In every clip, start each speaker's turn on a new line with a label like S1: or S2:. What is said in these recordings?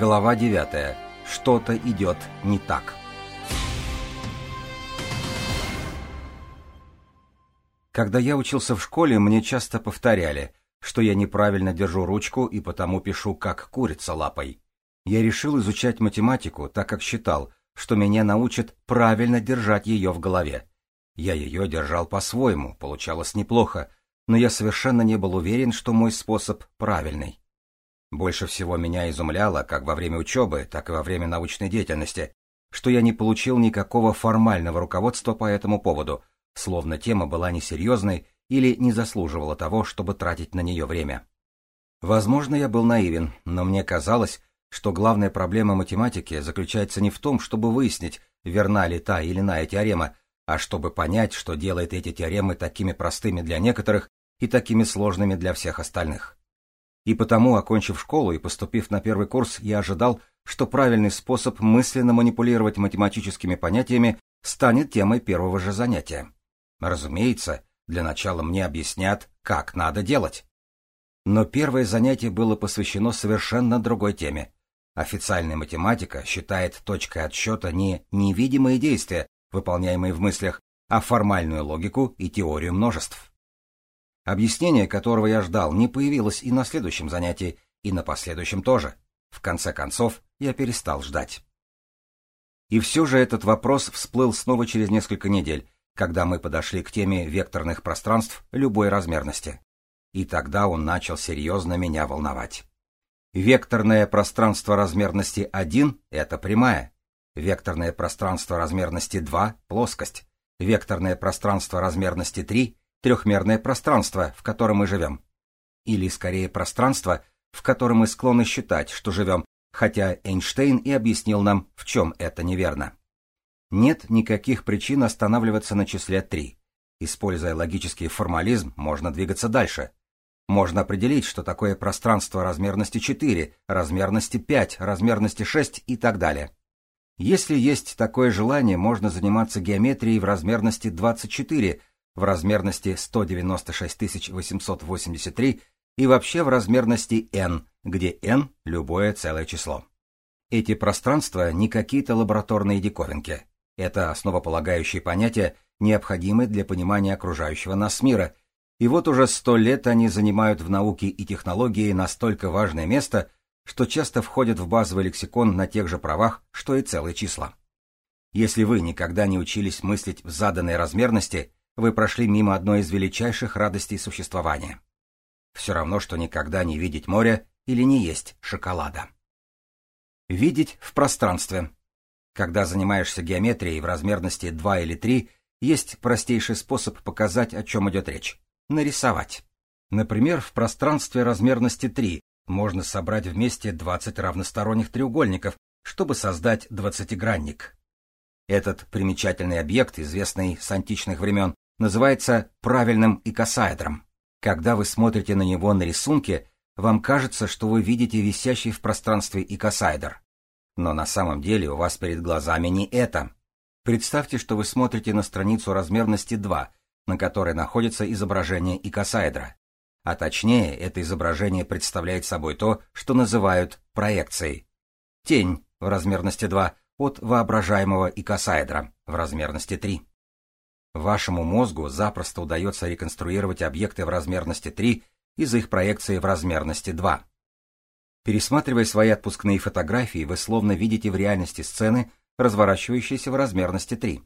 S1: Глава 9. Что-то идет не так. Когда я учился в школе, мне часто повторяли, что я неправильно держу ручку и потому пишу как курица лапой. Я решил изучать математику, так как считал, что меня научат правильно держать ее в голове. Я ее держал по-своему, получалось неплохо, но я совершенно не был уверен, что мой способ правильный. Больше всего меня изумляло, как во время учебы, так и во время научной деятельности, что я не получил никакого формального руководства по этому поводу, словно тема была несерьезной или не заслуживала того, чтобы тратить на нее время. Возможно, я был наивен, но мне казалось, что главная проблема математики заключается не в том, чтобы выяснить, верна ли та или иная теорема, а чтобы понять, что делает эти теоремы такими простыми для некоторых и такими сложными для всех остальных. И потому, окончив школу и поступив на первый курс, я ожидал, что правильный способ мысленно манипулировать математическими понятиями станет темой первого же занятия. Разумеется, для начала мне объяснят, как надо делать. Но первое занятие было посвящено совершенно другой теме. Официальная математика считает точкой отсчета не невидимые действия, выполняемые в мыслях, а формальную логику и теорию множеств. Объяснение, которого я ждал, не появилось и на следующем занятии, и на последующем тоже. В конце концов, я перестал ждать. И все же этот вопрос всплыл снова через несколько недель, когда мы подошли к теме векторных пространств любой размерности. И тогда он начал серьезно меня волновать. Векторное пространство размерности 1 — это прямая. Векторное пространство размерности 2 — плоскость. Векторное пространство размерности 3 трехмерное пространство, в котором мы живем. Или, скорее, пространство, в котором мы склонны считать, что живем, хотя Эйнштейн и объяснил нам, в чем это неверно. Нет никаких причин останавливаться на числе 3. Используя логический формализм, можно двигаться дальше. Можно определить, что такое пространство размерности 4, размерности 5, размерности 6 и так далее. Если есть такое желание, можно заниматься геометрией в размерности 24, в размерности 196 883 и вообще в размерности n, где n — любое целое число. Эти пространства не какие-то лабораторные диковинки. Это основополагающие понятия, необходимые для понимания окружающего нас мира, и вот уже сто лет они занимают в науке и технологии настолько важное место, что часто входят в базовый лексикон на тех же правах, что и целые числа. Если вы никогда не учились мыслить в заданной размерности, вы прошли мимо одной из величайших радостей существования. Все равно, что никогда не видеть моря или не есть шоколада. Видеть в пространстве. Когда занимаешься геометрией в размерности 2 или 3, есть простейший способ показать, о чем идет речь. Нарисовать. Например, в пространстве размерности 3 можно собрать вместе 20 равносторонних треугольников, чтобы создать двадцатигранник. Этот примечательный объект, известный с античных времен, называется правильным икосаэдром. Когда вы смотрите на него на рисунке, вам кажется, что вы видите висящий в пространстве икосаэдр. Но на самом деле у вас перед глазами не это. Представьте, что вы смотрите на страницу размерности 2, на которой находится изображение икосаэдра. А точнее, это изображение представляет собой то, что называют проекцией. Тень в размерности 2 от воображаемого икосаэдра в размерности 3. Вашему мозгу запросто удается реконструировать объекты в размерности 3 из их проекции в размерности 2. Пересматривая свои отпускные фотографии, вы словно видите в реальности сцены, разворачивающиеся в размерности 3.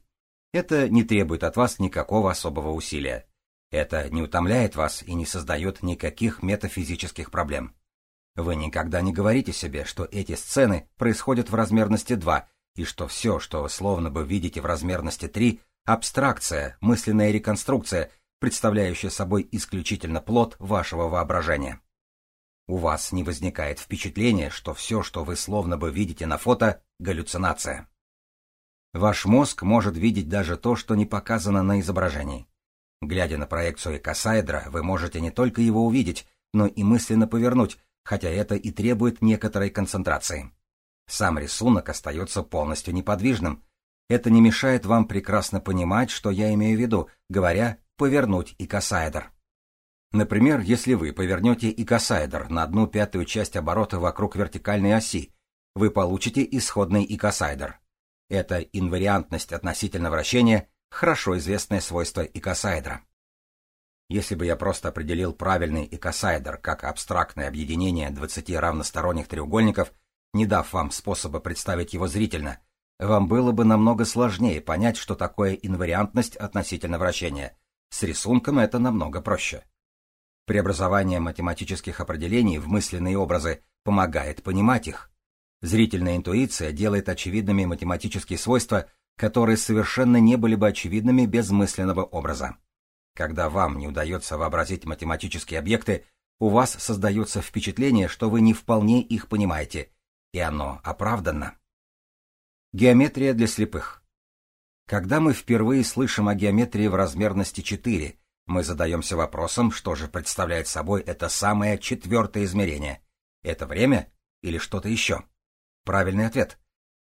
S1: Это не требует от вас никакого особого усилия. Это не утомляет вас и не создает никаких метафизических проблем. Вы никогда не говорите себе, что эти сцены происходят в размерности 2 и что все, что вы словно бы видите в размерности 3, Абстракция, мысленная реконструкция, представляющая собой исключительно плод вашего воображения. У вас не возникает впечатления, что все, что вы словно бы видите на фото, галлюцинация. Ваш мозг может видеть даже то, что не показано на изображении. Глядя на проекцию экосайдра, вы можете не только его увидеть, но и мысленно повернуть, хотя это и требует некоторой концентрации. Сам рисунок остается полностью неподвижным, это не мешает вам прекрасно понимать, что я имею в виду, говоря «повернуть икосаэдр». Например, если вы повернете икосаэдр на одну пятую часть оборота вокруг вертикальной оси, вы получите исходный икосайдер. Это инвариантность относительно вращения, хорошо известное свойство икосаэдра. Если бы я просто определил правильный икосаэдр как абстрактное объединение 20 равносторонних треугольников, не дав вам способа представить его зрительно, вам было бы намного сложнее понять, что такое инвариантность относительно вращения. С рисунком это намного проще. Преобразование математических определений в мысленные образы помогает понимать их. Зрительная интуиция делает очевидными математические свойства, которые совершенно не были бы очевидными без мысленного образа. Когда вам не удается вообразить математические объекты, у вас создается впечатление, что вы не вполне их понимаете, и оно оправданно. Геометрия для слепых. Когда мы впервые слышим о геометрии в размерности 4, мы задаемся вопросом, что же представляет собой это самое четвертое измерение. Это время или что-то еще? Правильный ответ.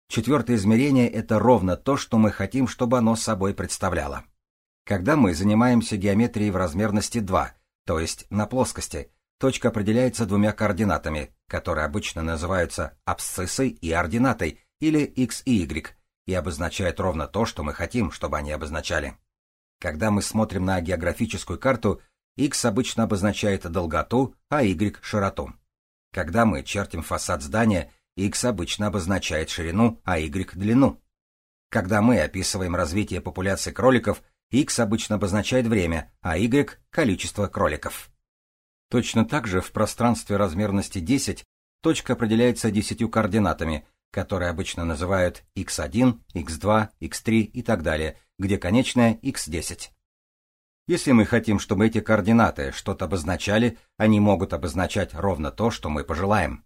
S1: Четвертое измерение — это ровно то, что мы хотим, чтобы оно собой представляло. Когда мы занимаемся геометрией в размерности 2, то есть на плоскости, точка определяется двумя координатами, которые обычно называются абсциссой и ординатой, или x и y, и обозначают ровно то, что мы хотим, чтобы они обозначали. Когда мы смотрим на географическую карту, x обычно обозначает долготу, а y — широту. Когда мы чертим фасад здания, x обычно обозначает ширину, а y — длину. Когда мы описываем развитие популяции кроликов, x обычно обозначает время, а y — количество кроликов. Точно так же в пространстве размерности 10 точка определяется десятью координатами, которые обычно называют x1, x2, x3 и так далее, где конечная x10. Если мы хотим, чтобы эти координаты что-то обозначали, они могут обозначать ровно то, что мы пожелаем.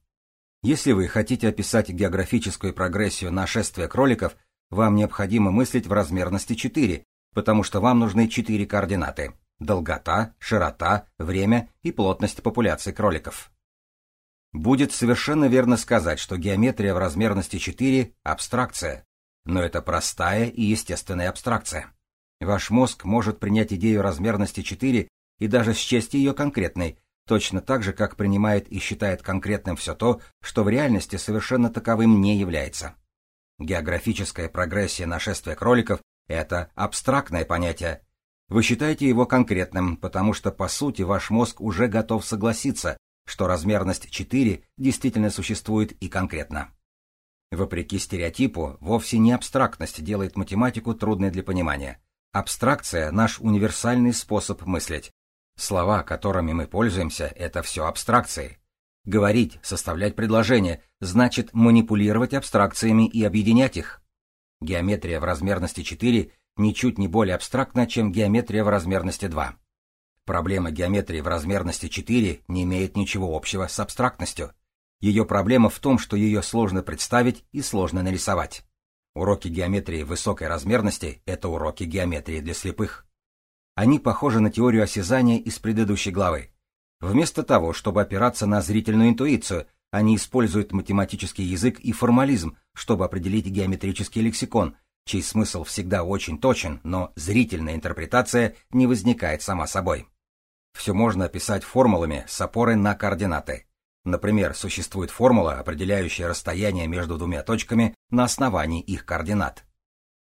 S1: Если вы хотите описать географическую прогрессию нашествия кроликов, вам необходимо мыслить в размерности 4, потому что вам нужны 4 координаты – долгота, широта, время и плотность популяции кроликов. Будет совершенно верно сказать, что геометрия в размерности 4 – абстракция, но это простая и естественная абстракция. Ваш мозг может принять идею размерности 4 и даже счесть ее конкретной, точно так же, как принимает и считает конкретным все то, что в реальности совершенно таковым не является. Географическая прогрессия нашествия кроликов – это абстрактное понятие. Вы считаете его конкретным, потому что, по сути, ваш мозг уже готов согласиться, что размерность 4 действительно существует и конкретно. Вопреки стереотипу, вовсе не абстрактность делает математику трудной для понимания. Абстракция – наш универсальный способ мыслить. Слова, которыми мы пользуемся, это все абстракции. Говорить, составлять предложения, значит манипулировать абстракциями и объединять их. Геометрия в размерности 4 ничуть не более абстрактна, чем геометрия в размерности 2. Проблема геометрии в размерности 4 не имеет ничего общего с абстрактностью. Ее проблема в том, что ее сложно представить и сложно нарисовать. Уроки геометрии высокой размерности – это уроки геометрии для слепых. Они похожи на теорию осязания из предыдущей главы. Вместо того, чтобы опираться на зрительную интуицию, они используют математический язык и формализм, чтобы определить геометрический лексикон, чей смысл всегда очень точен, но зрительная интерпретация не возникает сама собой. Все можно описать формулами с опорой на координаты. Например, существует формула, определяющая расстояние между двумя точками на основании их координат.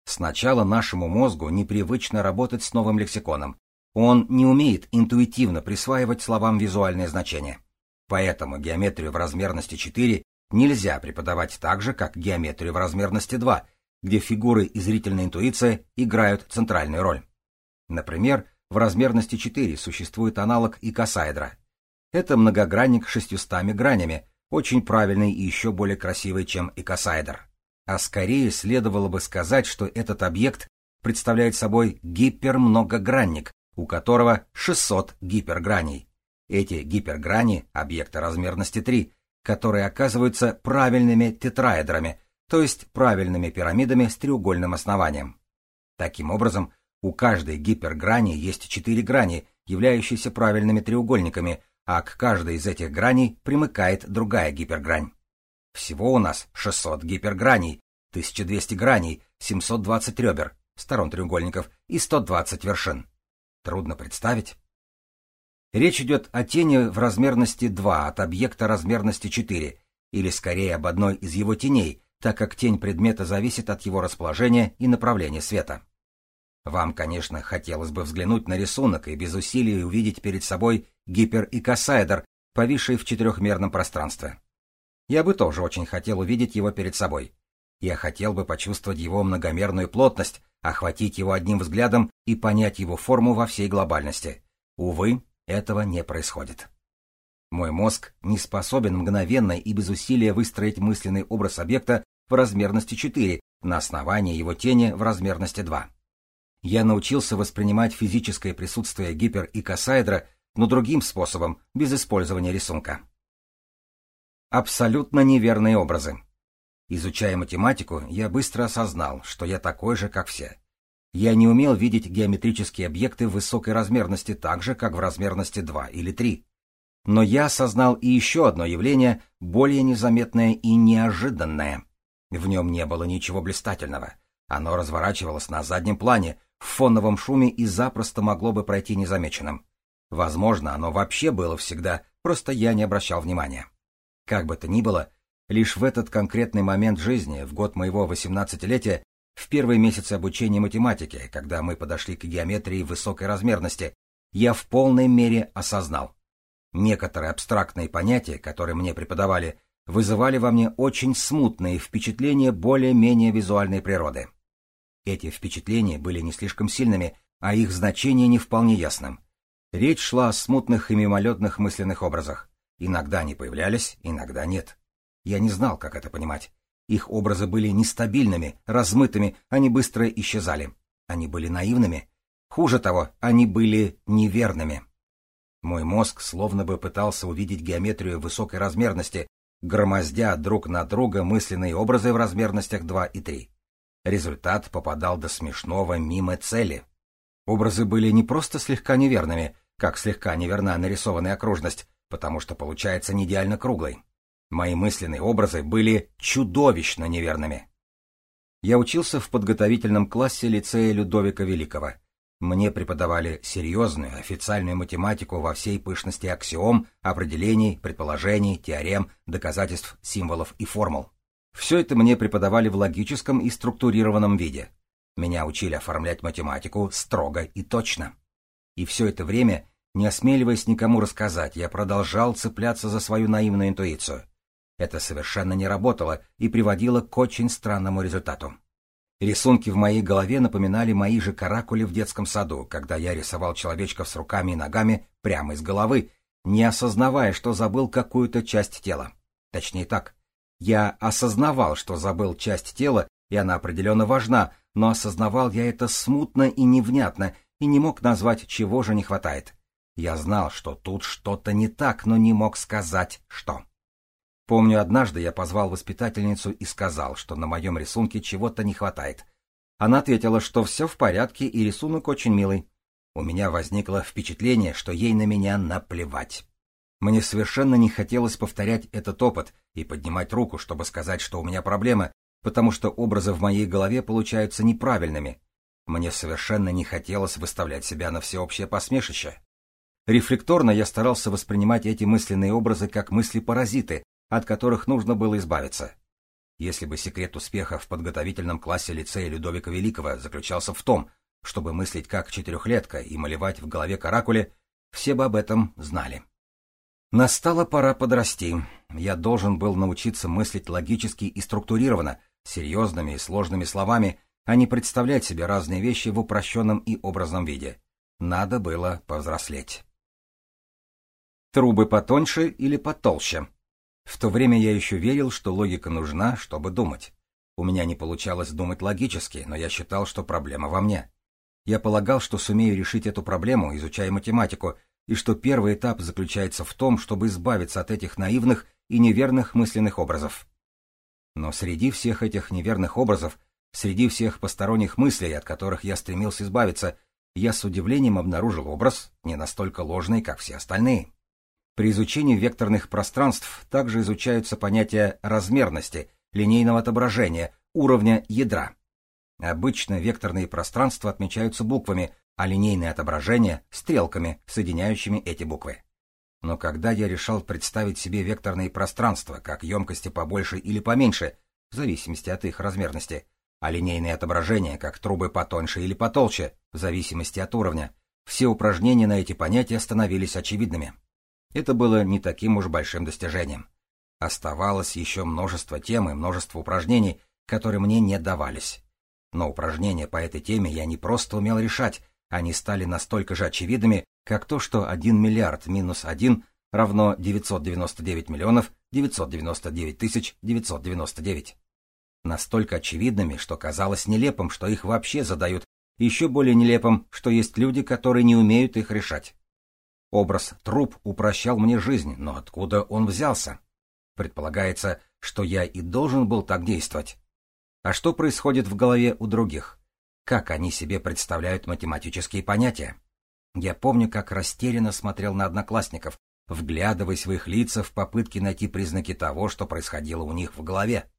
S1: Сначала нашему мозгу непривычно работать с новым лексиконом. Он не умеет интуитивно присваивать словам визуальное значение. Поэтому геометрию в размерности 4 нельзя преподавать так же, как геометрию в размерности 2, где фигуры и зрительная интуиция играют центральную роль. Например, в размерности 4 существует аналог икосаэдра. Это многогранник с шестьюстами гранями, очень правильный и еще более красивый, чем икосаэдр а скорее следовало бы сказать, что этот объект представляет собой гипермногогранник, у которого 600 гиперграней. Эти гиперграни — объекты размерности 3, которые оказываются правильными тетраэдрами, то есть правильными пирамидами с треугольным основанием. Таким образом, у каждой гиперграни есть четыре грани, являющиеся правильными треугольниками, а к каждой из этих граней примыкает другая гипергрань. Всего у нас 600 гиперграней, 1200 граней, 720 ребер, сторон треугольников и 120 вершин. Трудно представить. Речь идет о тени в размерности 2 от объекта размерности 4, или скорее об одной из его теней, так как тень предмета зависит от его расположения и направления света. Вам, конечно, хотелось бы взглянуть на рисунок и без усилий увидеть перед собой гиперикосаэдр, повисший в четырехмерном пространстве. Я бы тоже очень хотел увидеть его перед собой. Я хотел бы почувствовать его многомерную плотность, охватить его одним взглядом и понять его форму во всей глобальности. Увы, этого не происходит. Мой мозг не способен мгновенно и без усилия выстроить мысленный образ объекта в размерности 4 на основании его тени в размерности 2. Я научился воспринимать физическое присутствие гиперикосаэдра, но другим способом, без использования рисунка. Абсолютно неверные образы. Изучая математику, я быстро осознал, что я такой же, как все. Я не умел видеть геометрические объекты в высокой размерности так же, как в размерности 2 или 3. Но я осознал и еще одно явление, более незаметное и неожиданное. В нем не было ничего блистательного. Оно разворачивалось на заднем плане, в фоновом шуме и запросто могло бы пройти незамеченным. Возможно, оно вообще было всегда, просто я не обращал внимания. Как бы то ни было, лишь в этот конкретный момент жизни, в год моего восемнадцатилетия, в первые месяцы обучения математике, когда мы подошли к геометрии высокой размерности, я в полной мере осознал. Некоторые абстрактные понятия, которые мне преподавали, вызывали во мне очень смутные впечатления более-менее визуальной природы. Эти впечатления были не слишком сильными, а их значение не вполне ясным. Речь шла о смутных и мимолетных мысленных образах. Иногда они появлялись, иногда нет. Я не знал, как это понимать. Их образы были нестабильными, размытыми, они быстро исчезали. Они были наивными. Хуже того, они были неверными. Мой мозг словно бы пытался увидеть геометрию высокой размерности, громоздя друг на друга мысленные образы в размерностях 2 и 3. Результат попадал до смешного мимо цели. Образы были не просто слегка неверными, как слегка неверна нарисованная окружность, потому что получается не идеально круглой. Мои мысленные образы были чудовищно неверными. Я учился в подготовительном классе лицея Людовика Великого — мне преподавали серьезную официальную математику во всей пышности аксиом, определений, предположений, теорем, доказательств, символов и формул. Все это мне преподавали в логическом и структурированном виде. Меня учили оформлять математику строго и точно. И все это время, не осмеливаясь никому рассказать, я продолжал цепляться за свою наивную интуицию. Это совершенно не работало и приводило к очень странному результату. Рисунки в моей голове напоминали мои же каракули в детском саду, когда я рисовал человечков с руками и ногами прямо из головы, не осознавая, что забыл какую-то часть тела. Точнее так, я осознавал, что забыл часть тела, и она определенно важна, но осознавал я это смутно и невнятно, и не мог назвать, чего же не хватает. Я знал, что тут что-то не так, но не мог сказать, что. Помню, однажды я позвал воспитательницу и сказал, что на моем рисунке чего-то не хватает. Она ответила, что все в порядке и рисунок очень милый. У меня возникло впечатление, что ей на меня наплевать. Мне совершенно не хотелось повторять этот опыт и поднимать руку, чтобы сказать, что у меня проблемы, потому что образы в моей голове получаются неправильными. Мне совершенно не хотелось выставлять себя на всеобщее посмешище. Рефлекторно я старался воспринимать эти мысленные образы как мысли-паразиты, от которых нужно было избавиться. Если бы секрет успеха в подготовительном классе лицея Людовика Великого заключался в том, чтобы мыслить как четырехлетка и малевать в голове каракули, все бы об этом знали. Настала пора подрасти. Я должен был научиться мыслить логически и структурированно, серьезными и сложными словами, а не представлять себе разные вещи в упрощенном и образном виде. Надо было повзрослеть. Трубы потоньше или потолще? В то время я еще верил, что логика нужна, чтобы думать. У меня не получалось думать логически, но я считал, что проблема во мне. Я полагал, что сумею решить эту проблему, изучая математику, и что первый этап заключается в том, чтобы избавиться от этих наивных и неверных мысленных образов. Но среди всех этих неверных образов, среди всех посторонних мыслей, от которых я стремился избавиться, я с удивлением обнаружил образ, не настолько ложный, как все остальные. При изучении векторных пространств также изучаются понятия размерности, линейного отображения, уровня ядра. Обычно векторные пространства отмечаются буквами, а линейные отображения — стрелками, соединяющими эти буквы. Но когда я решал представить себе векторные пространства, как емкости побольше или поменьше, в зависимости от их размерности, а линейные отображения, как трубы потоньше или потолще, в зависимости от уровня, все упражнения на эти понятия становились очевидными. Это было не таким уж большим достижением. Оставалось еще множество тем и множество упражнений, которые мне не давались. Но упражнения по этой теме я не просто умел решать, они стали настолько же очевидными, как то, что 1 миллиард минус 1 равно 999 миллионов 999 тысяч 999. Настолько очевидными, что казалось нелепым, что их вообще задают, еще более нелепым, что есть люди, которые не умеют их решать. Образ труп упрощал мне жизнь, но откуда он взялся? Предполагается, что я и должен был так действовать. А что происходит в голове у других? Как они себе представляют математические понятия? Я помню, как растерянно смотрел на одноклассников, вглядываясь в их лица в попытке найти признаки того, что происходило у них в голове.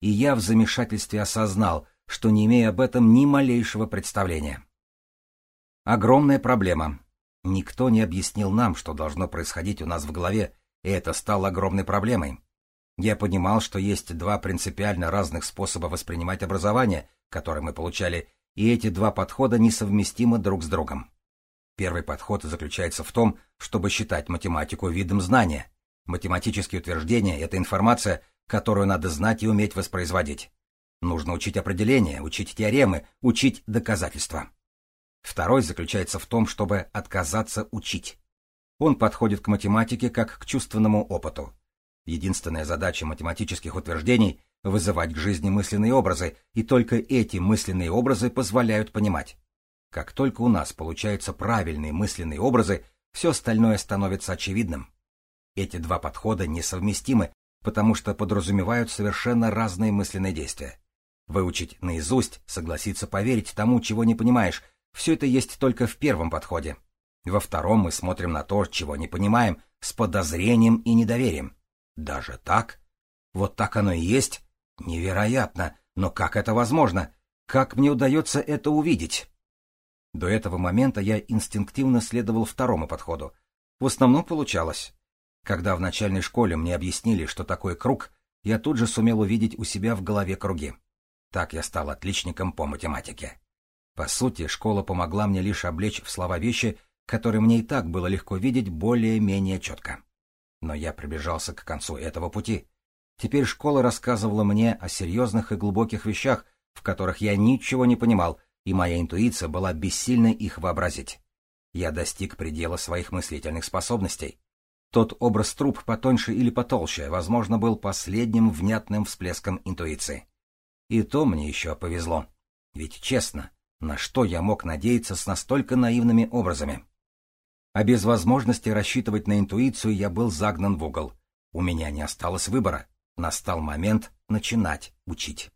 S1: И я в замешательстве осознал, что не имею об этом ни малейшего представления. Огромная проблема. Никто не объяснил нам, что должно происходить у нас в голове, и это стало огромной проблемой. Я понимал, что есть два принципиально разных способа воспринимать образование, которое мы получали, и эти два подхода несовместимы друг с другом. Первый подход заключается в том, чтобы считать математику видом знания. Математические утверждения — это информация, которую надо знать и уметь воспроизводить. Нужно учить определения, учить теоремы, учить доказательства. Второй заключается в том, чтобы отказаться учить. Он подходит к математике как к чувственному опыту. Единственная задача математических утверждений — вызывать к жизни мысленные образы, и только эти мысленные образы позволяют понимать. Как только у нас получаются правильные мысленные образы, все остальное становится очевидным. Эти два подхода несовместимы, потому что подразумевают совершенно разные мысленные действия. Выучить наизусть, согласиться поверить тому, чего не понимаешь, все это есть только в первом подходе. Во втором мы смотрим на то, чего не понимаем, с подозрением и недоверием. Даже так? Вот так оно и есть? Невероятно! Но как это возможно? Как мне удается это увидеть? До этого момента я инстинктивно следовал второму подходу. В основном получалось. Когда в начальной школе мне объяснили, что такое круг, я тут же сумел увидеть у себя в голове круги. Так я стал отличником по математике. По сути, школа помогла мне лишь облечь в слова вещи, который мне и так было легко видеть более-менее четко. Но я приближался к концу этого пути. Теперь школа рассказывала мне о серьезных и глубоких вещах, в которых я ничего не понимал, и моя интуиция была бессильна их вообразить. Я достиг предела своих мыслительных способностей. Тот образ труп потоньше или потолще, возможно, был последним внятным всплеском интуиции. И то мне еще повезло. Ведь честно, на что я мог надеяться с настолько наивными образами? А без возможности рассчитывать на интуицию я был загнан в угол. У меня не осталось выбора. Настал момент начинать учить.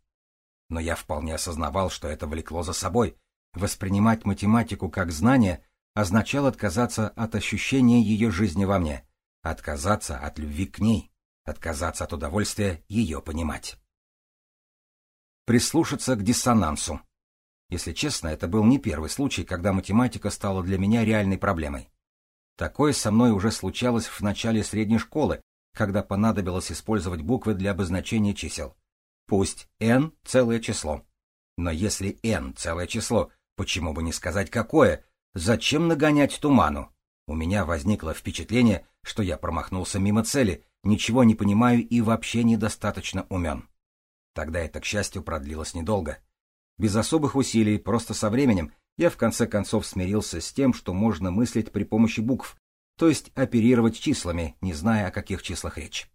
S1: Но я вполне осознавал, что это влекло за собой. Воспринимать математику как знание означало отказаться от ощущения ее жизни во мне, отказаться от любви к ней, отказаться от удовольствия ее понимать. Прислушаться к диссонансу. Если честно, это был не первый случай, когда математика стала для меня реальной проблемой. Такое со мной уже случалось в начале средней школы, когда понадобилось использовать буквы для обозначения чисел. Пусть n — целое число. Но если n — целое число, почему бы не сказать какое? Зачем нагонять туману? У меня возникло впечатление, что я промахнулся мимо цели, ничего не понимаю и вообще недостаточно умен. Тогда это, к счастью, продлилось недолго. Без особых усилий, просто со временем, я в конце концов смирился с тем, что можно мыслить при помощи букв, то есть оперировать числами, не зная, о каких числах речь.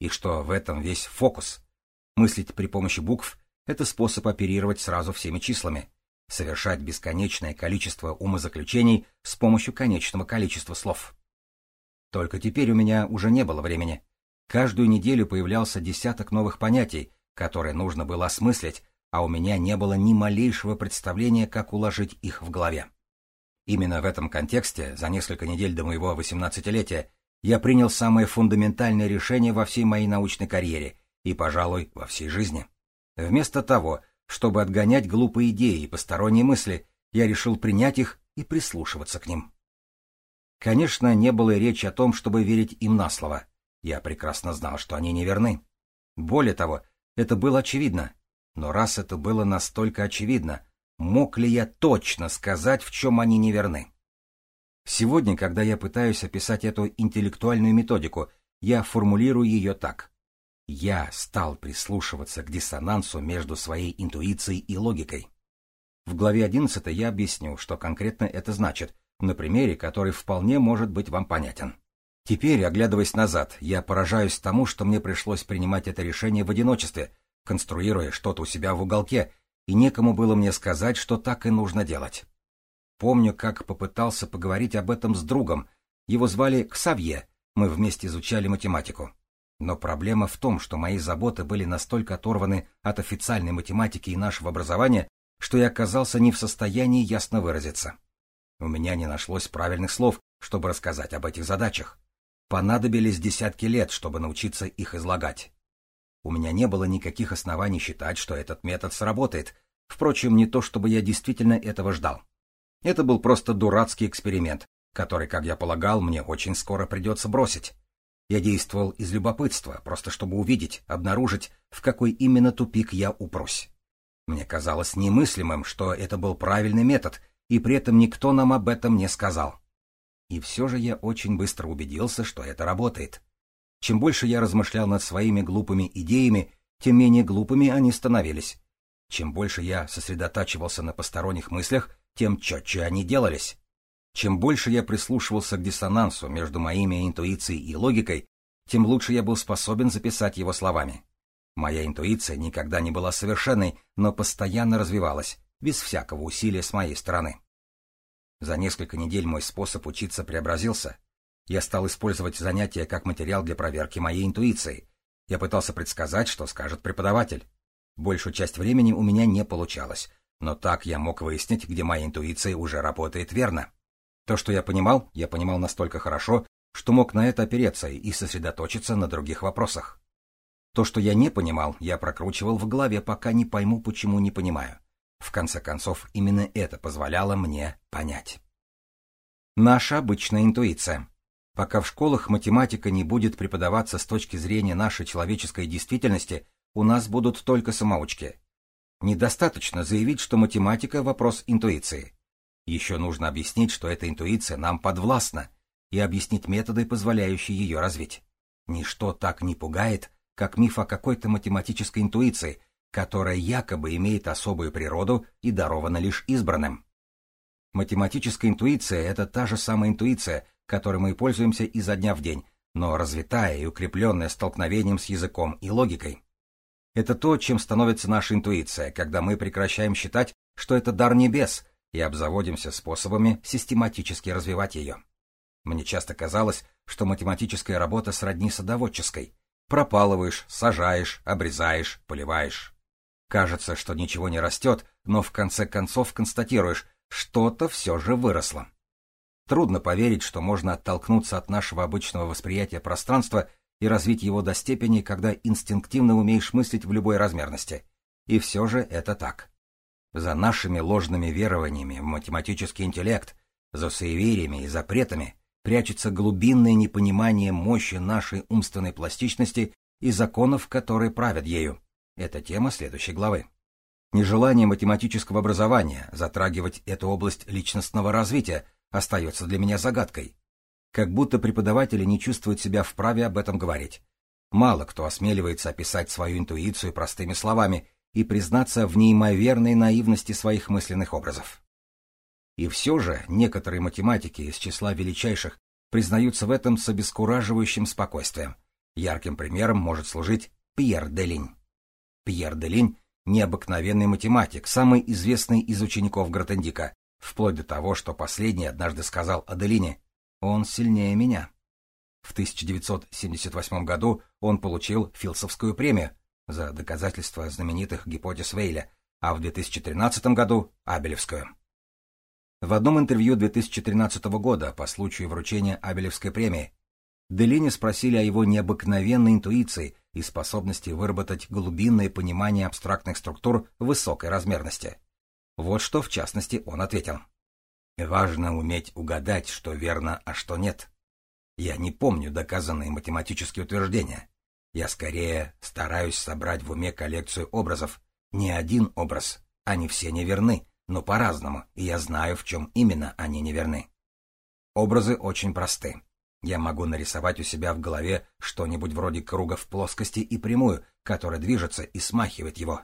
S1: И что в этом весь фокус. Мыслить при помощи букв — это способ оперировать сразу всеми числами, совершать бесконечное количество умозаключений с помощью конечного количества слов. Только теперь у меня уже не было времени. Каждую неделю появлялся десяток новых понятий, которые нужно было осмыслить, а у меня не было ни малейшего представления, как уложить их в голове. Именно в этом контексте, за несколько недель до моего восемнадцатилетия, я принял самое фундаментальное решение во всей моей научной карьере и, пожалуй, во всей жизни. Вместо того, чтобы отгонять глупые идеи и посторонние мысли, я решил принять их и прислушиваться к ним. Конечно, не было речи о том, чтобы верить им на слово. Я прекрасно знал, что они неверны. Более того, это было очевидно. Но раз это было настолько очевидно, мог ли я точно сказать, в чем они неверны? Сегодня, когда я пытаюсь описать эту интеллектуальную методику, я формулирую ее так. Я стал прислушиваться к диссонансу между своей интуицией и логикой. В главе 11 я объясню, что конкретно это значит, на примере, который вполне может быть вам понятен. Теперь, оглядываясь назад, я поражаюсь тому, что мне пришлось принимать это решение в одиночестве, конструируя что-то у себя в уголке, и некому было мне сказать, что так и нужно делать. Помню, как попытался поговорить об этом с другом. Его звали Ксавье, мы вместе изучали математику. Но проблема в том, что мои заботы были настолько оторваны от официальной математики и нашего образования, что я оказался не в состоянии ясно выразиться. У меня не нашлось правильных слов, чтобы рассказать об этих задачах. Понадобились десятки лет, чтобы научиться их излагать. У меня не было никаких оснований считать, что этот метод сработает. Впрочем, не то чтобы я действительно этого ждал. Это был просто дурацкий эксперимент, который, как я полагал, мне очень скоро придется бросить. Я действовал из любопытства, просто чтобы увидеть, обнаружить, в какой именно тупик я упрусь. Мне казалось немыслимым, что это был правильный метод, и при этом никто нам об этом не сказал. И все же я очень быстро убедился, что это работает. Чем больше я размышлял над своими глупыми идеями, тем менее глупыми они становились. Чем больше я сосредотачивался на посторонних мыслях, тем четче они делались. Чем больше я прислушивался к диссонансу между моими интуицией и логикой, тем лучше я был способен записать его словами. Моя интуиция никогда не была совершенной, но постоянно развивалась, без всякого усилия с моей стороны. За несколько недель мой способ учиться преобразился. Я стал использовать занятия как материал для проверки моей интуиции. Я пытался предсказать, что скажет преподаватель. Большую часть времени у меня не получалось, но так я мог выяснить, где моя интуиция уже работает верно. То, что я понимал, я понимал настолько хорошо, что мог на это опереться и сосредоточиться на других вопросах. То, что я не понимал, я прокручивал в голове, пока не пойму, почему не понимаю. В конце концов, именно это позволяло мне понять. Наша обычная интуиция. Пока в школах математика не будет преподаваться с точки зрения нашей человеческой действительности, у нас будут только самоучки. Недостаточно заявить, что математика — вопрос интуиции. Еще нужно объяснить, что эта интуиция нам подвластна, и объяснить методы, позволяющие ее развить. Ничто так не пугает, как миф о какой-то математической интуиции, которая якобы имеет особую природу и дарована лишь избранным. Математическая интуиция — это та же самая интуиция, которой мы пользуемся изо дня в день, но развитая и укрепленная столкновением с языком и логикой. Это то, чем становится наша интуиция, когда мы прекращаем считать, что это дар небес, и обзаводимся способами систематически развивать ее. Мне часто казалось, что математическая работа сродни садоводческой. Пропалываешь, сажаешь, обрезаешь, поливаешь. Кажется, что ничего не растет, но в конце концов констатируешь, что-то все же выросло. Трудно поверить, что можно оттолкнуться от нашего обычного восприятия пространства и развить его до степени, когда инстинктивно умеешь мыслить в любой размерности. И все же это так. За нашими ложными верованиями в математический интеллект, за суевериями и запретами прячется глубинное непонимание мощи нашей умственной пластичности и законов, которые правят ею. Это тема следующей главы. Нежелание математического образования затрагивать эту область личностного развития остается для меня загадкой. Как будто преподаватели не чувствуют себя вправе об этом говорить. Мало кто осмеливается описать свою интуицию простыми словами и признаться в неимоверной наивности своих мысленных образов. И все же некоторые математики из числа величайших признаются в этом с обескураживающим спокойствием. Ярким примером может служить Пьер де Линь. Пьер де Линь — необыкновенный математик, самый известный из учеников Гротендика, вплоть до того, что последний однажды сказал Аделине «Он сильнее меня». В 1978 году он получил Филсовскую премию за доказательство знаменитых гипотез Вейля, а в 2013 году — Абелевскую. В одном интервью 2013 года по случаю вручения Абелевской премии Делини спросили о его необыкновенной интуиции и способности выработать глубинное понимание абстрактных структур высокой размерности. Вот что, в частности, он ответил. Важно уметь угадать, что верно, а что нет. Я не помню доказанные математические утверждения. Я скорее стараюсь собрать в уме коллекцию образов. Не один образ, они все неверны, но по-разному, и я знаю, в чем именно они неверны. Образы очень просты. Я могу нарисовать у себя в голове что-нибудь вроде круга в плоскости и прямую, которая движется и смахивает его.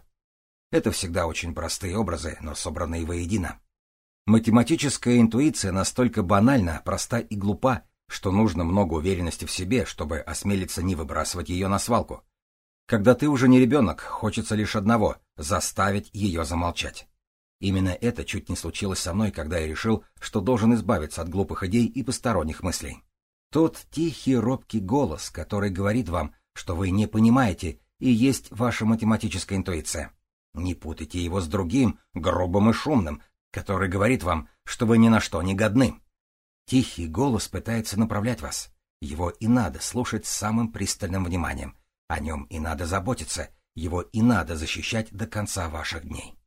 S1: Это всегда очень простые образы, но собранные воедино. Математическая интуиция настолько банальна, проста и глупа, что нужно много уверенности в себе, чтобы осмелиться не выбрасывать ее на свалку. Когда ты уже не ребенок, хочется лишь одного — заставить ее замолчать. Именно это чуть не случилось со мной, когда я решил, что должен избавиться от глупых идей и посторонних мыслей. Тот тихий робкий голос, который говорит вам, что вы не понимаете, и есть ваша математическая интуиция. Не путайте его с другим, грубым и шумным, который говорит вам, что вы ни на что не годны. Тихий голос пытается направлять вас. Его и надо слушать с самым пристальным вниманием. О нем и надо заботиться, его и надо защищать до конца ваших дней.